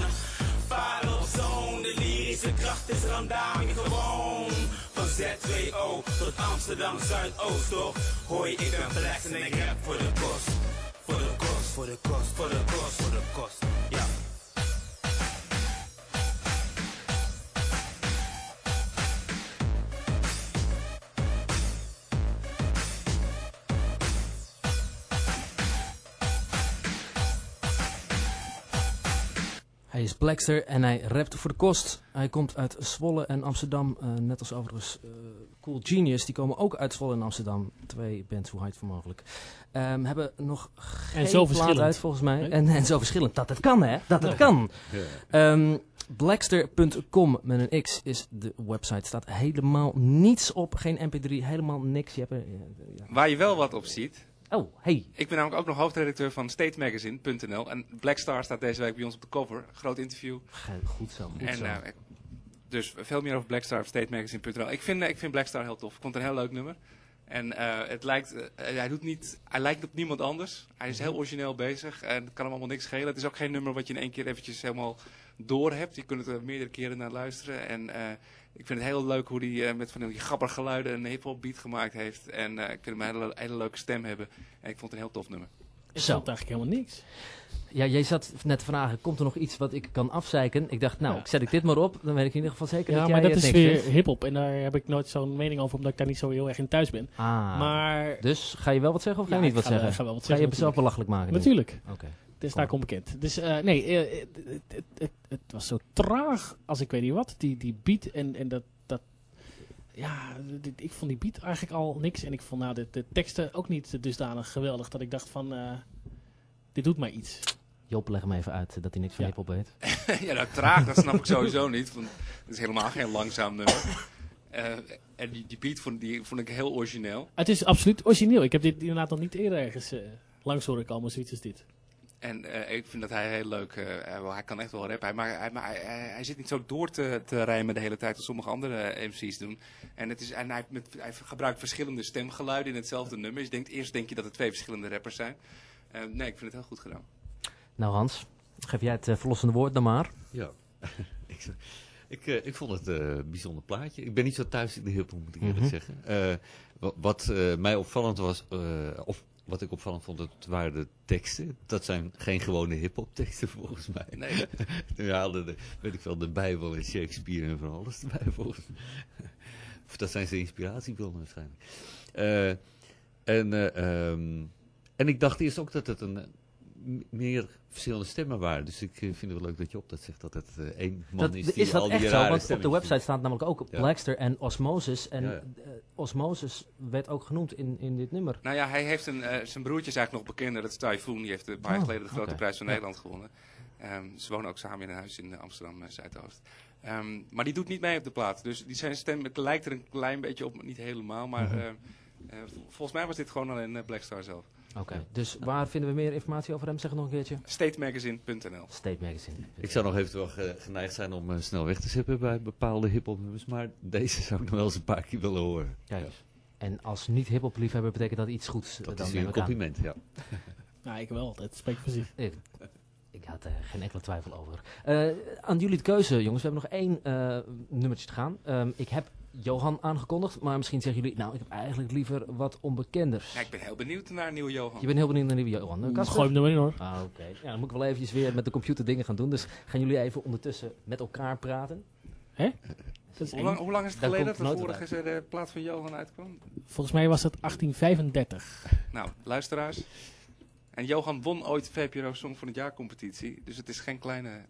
Vader of zoon, de lyrische kracht is randami gewoon. Van Z2O tot Amsterdam Zuidoost, toch? Je, ik ben flex en ik rap voor de kost. Voor de kost, voor de kost, voor de kost, voor de kost. Hij is Blackster en hij rapt voor de kost. Hij komt uit Zwolle en Amsterdam. eh, net als overigens eh, Cool Genius. Die komen ook uit Zwolle en Amsterdam. Twee bands, hoe heet het voor mogelijk. Ehm, hebben nog geen zo plaat verschillend. uit volgens mij. Nee? En, en zo verschillend. Dat het kan hè. Dat het kan. Ehm, Blackster.com met een X is de website. Staat helemaal niets op. Geen mp3, helemaal niks. Je hebt er, ja, ja. Waar je wel wat op ziet. Oh, hey. Ik ben namelijk ook nog hoofdredacteur van statemagazine.nl. En Blackstar staat deze week bij ons op de cover. Groot interview. Goed zo. Goed En, zo. eh, dus veel meer over Blackstar op statemagazine.nl. Ik vind, ik vind Blackstar heel tof. Het een heel leuk nummer. En eh, het lijkt, eh, hij, doet niet, hij lijkt op niemand anders. Hij is heel origineel bezig en het kan hem allemaal niks schelen. Het is ook geen nummer wat je in één keer eventjes helemaal door hebt. Je kunt er meerdere keren naar luisteren. En ik vind het heel leuk hoe hij eh, met van die grappige geluiden een hip-hop beat gemaakt heeft. En eh, ik vind hem een hele, hele leuke stem hebben. En ik vond het een heel tof nummer. Ik Zo. vond eigenlijk helemaal niks. Ja, jij zat net te vragen, komt er nog iets wat ik kan afzeiken? Ik dacht, nou, Ja. zet ik dit maar op, dan weet ik in ieder geval zeker Ja, dat maar jij dat het is weer hip-hop. En daar heb ik nooit zo'n mening over, omdat ik daar niet zo heel erg in thuis ben. Ah, maar dus ga je wel wat zeggen of ga je niet ik wat ga zeggen? ga wel wat Ga je jezelf belachelijk maken? natuurlijk. Oké. Het is daar onbekend. Dus eh, nee, eh, het, het, was zo traag als ik weet niet wat. Die, die beat en, en dat, dat... Ja, dit- ik vond die beat eigenlijk al niks. En ik vond nou de, de teksten ook niet dusdanig geweldig dat ik dacht van... eh, dit doet mij iets. Joop, leg hem even uit eh, dat hij niks van Ja. hip-hop weet. ja, nou traag, dat snap ik sowieso niet. Want het is helemaal geen langzaam nummer. Eh, en die, die beat vond, die vond ik heel origineel. Het is absoluut origineel. Ik heb dit inderdaad nog niet eerder ergens eh, langs horen komen, zoiets als dit. En eh, ik vind dat hij heel leuk, eh, hij, hij kan echt wel rappen. Hij, maar hij, maar hij, hij, zit niet zo door te, te rijmen de hele tijd als sommige andere eh, MC's doen. En, het is, en hij, met, hij gebruikt verschillende stemgeluiden in hetzelfde nummer. Dus je denkt, eerst denk je dat het twee verschillende rappers zijn. Eh, nee, ik vind het heel goed gedaan. Nou Hans, geef jij het verlossende woord dan maar. Ja. ik, ik, ik vond het eh, een bijzonder plaatje. Ik ben niet zo thuis in de hiphop, moet ik eerlijk Mhm. zeggen. Eh, wa- wat mij opvallend was, eh, of wat ik opvallend vond, dat waren de teksten. Dat zijn geen gewone hiphop teksten volgens mij. Nee. We haalden de, weet ik wel, de Bijbel en Shakespeare en van alles erbij volgens mij. Of dat zijn zijn inspiratiebronnen waarschijnlijk. Eh, en, eh, ehm, en ik dacht eerst ook dat het een, meer verschillende stemmen waren. Dus ik eh, vind het wel leuk dat je op dat zegt dat het eh, één man Dat, is is, die al dat die echt zo? Want op de website staat namelijk ook Ja. Blackster en Osmosis. En Ja, ja. eh, Osmosis werd ook genoemd in, in dit nummer. Nou ja, hij heeft een, zijn broertje is eigenlijk nog bekender. Dat is Typhoon. Die heeft een paar jaar Oh, geleden de grote prijs van Ja. Nederland gewonnen. Ehm, ze wonen ook samen in een huis in Amsterdam Zuidoost. Ehm, maar die doet niet mee op de plaat. Dus die zijn stem, het lijkt er een klein beetje op, maar niet helemaal. Maar Mhm. vol- volgens mij was dit gewoon alleen uh, Blackstar zelf. Oké, dus waar vinden we meer informatie over hem? Zeg het nog een keertje. Statemagazine.nl State Magazine. Ik zou nog eventueel ge- geneigd zijn om eh, snel weg te zippen bij bepaalde hiphop nummers, maar deze zou ik nog wel eens een paar keer willen horen. Kijk eens. En als niet hip-hop liefhebber betekent dat iets goeds. eh, Dat dan is een aan. compliment, ja. Nou, ik wel. Het spreekt voor zich. Ik, ik had er geen enkele twijfel over. Eh, aan jullie de keuze, jongens. We hebben nog één eh, nummertje te gaan. Ehm, ik heb Johan aangekondigd, maar misschien zeggen jullie... Nou, ik heb eigenlijk liever wat onbekenders. Ja, ik ben heel benieuwd naar nieuwe Johan. Je bent heel benieuwd naar nieuwe Johan. Eh, Casper? Gooi hem er maar in hoor. Ah, oké. Ja, dan moet ik wel eventjes weer met de computer dingen gaan doen. Dus gaan jullie even ondertussen met elkaar praten. Hè? Dat is Hoe lang, hoe lang is het Daar geleden dat de vorige eh, de plaat van Johan uitkwam? Volgens mij was het 1835. Nou, luisteraars. En Johan won ooit VPRO Song van het Jaar competitie. Dus het is geen kleine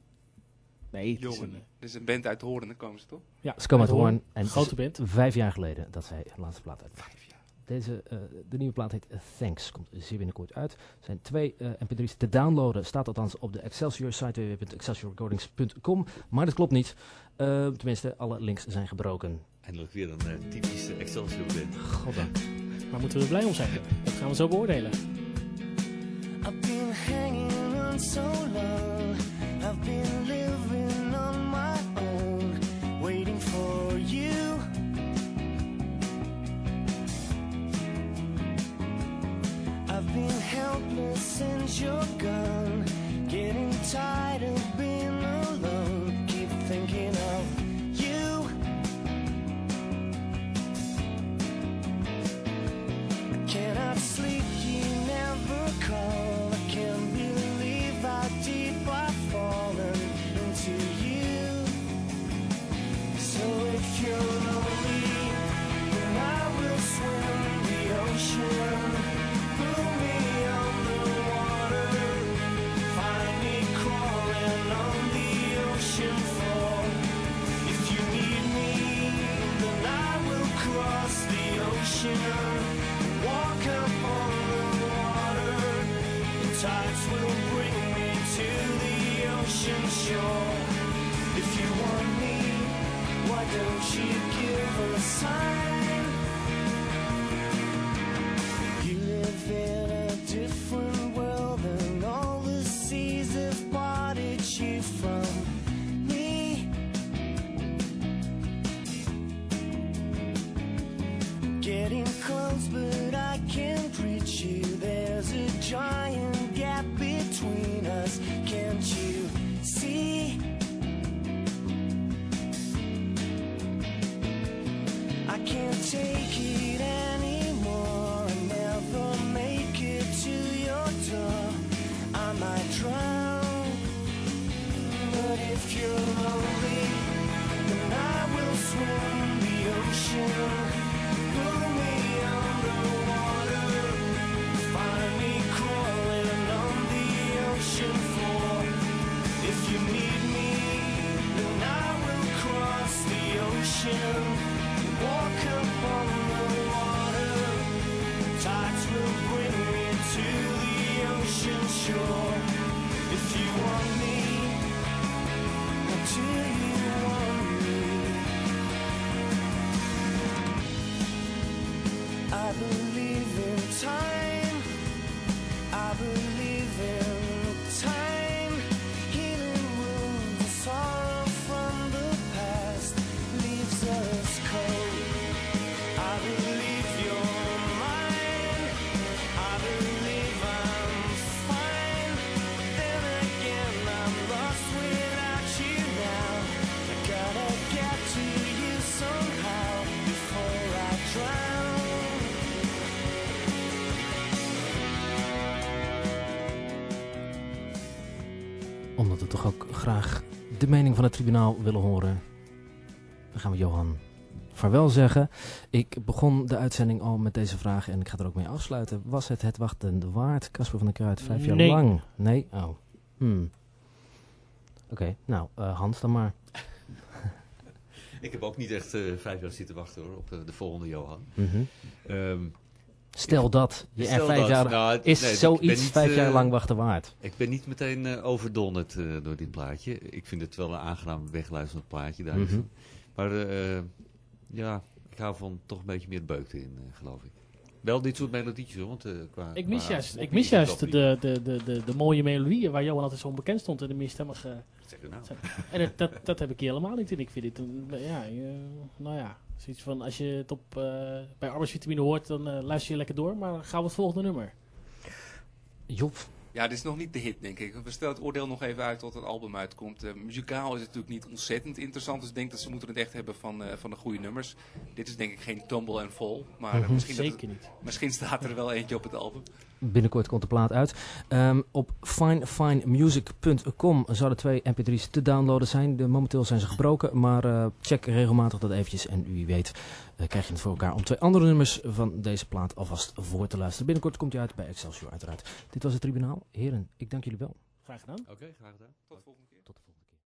Nee, het is jongen. een, Het is een band uit Hoorn, daar komen ze toch? ja, Ze komen uit Hoorn. Hoorn. En Grote band. Vijf jaar geleden dat zij de laatste plaat uit. Vijf jaar. Deze, eh, de nieuwe plaat heet Thanks. Komt zeer binnenkort uit. Er zijn twee eh, mp3's te downloaden. Staat althans op de Excelsior site www.excelsiorrecordings.com. Maar dat klopt niet. Eh, tenminste, alle links zijn gebroken. Eindelijk weer een eh, typische Excelsior band. Goddank. Maar moeten we er blij om zijn? Dat gaan we zo beoordelen. I've been hanging on so long. I've been living Been helpless since you're gone, getting tired of being alone. Keep thinking of you. I cannot sleep, don't you give a sign? Mening van het tribunaal willen horen, dan gaan we Johan vaarwel zeggen. Ik begon de uitzending al met deze vraag en ik ga er ook mee afsluiten. Was het het wachten waard, Casper van der Kruid, vijf jaar Nee. lang? Nee? Oh. Hmm. Oké, nou, eh, Hans dan maar. Ik heb ook niet echt eh, vijf jaar zitten wachten hoor, op eh, de volgende Johan. Mhm. Ehm, Stel dat, je er Stel vijf dat, jaar, nou, is nee, zoiets niet, vijf jaar lang wachten waard? Ik ben niet meteen eh, overdonderd eh, door dit plaatje. Ik vind het wel een aangenaam wegluisterend plaatje daar. Mhm. Maar eh, ja, ik hou van toch een beetje meer beukte in, eh, geloof ik. Wel dit soort melodietjes hoor, want eh, qua... Ik mis qua juist, ik mis juist de, de, de, de, de mooie melodieën waar Johan altijd zo onbekend stond en de meerstemmige... prima. Zeg nou. En dat, dat, dat heb ik hier helemaal niet in. Ik vind dit, een, ja, nou ja, zoiets van als je het op, eh, bij arbeidsvitamine hoort, dan eh, luister je lekker door. Maar dan gaan we het volgende nummer. Job, Ja, dit is nog niet de hit, denk ik. We stellen het oordeel nog even uit tot het album uitkomt. Eh, muzikaal is het natuurlijk niet ontzettend interessant. Dus ik denk dat ze moeten het echt hebben van, eh, van de goede nummers. Dit is denk ik geen tumble en fall. Maar Mhm. misschien, dat het- Zeker niet. misschien staat er wel eentje op het album. Binnenkort komt de plaat uit. Ehm, op finefinemusic.com zouden twee mp3's te downloaden zijn. De, momenteel zijn ze gebroken, maar eh, check regelmatig dat eventjes. En wie weet eh, krijg je het voor elkaar om twee andere nummers van deze plaat alvast voor te luisteren. Binnenkort komt hij uit bij Excelsior uiteraard. Dit was het tribunaal. Heren, ik dank jullie wel. Graag gedaan. Oké, graag gedaan. Tot volgende keer.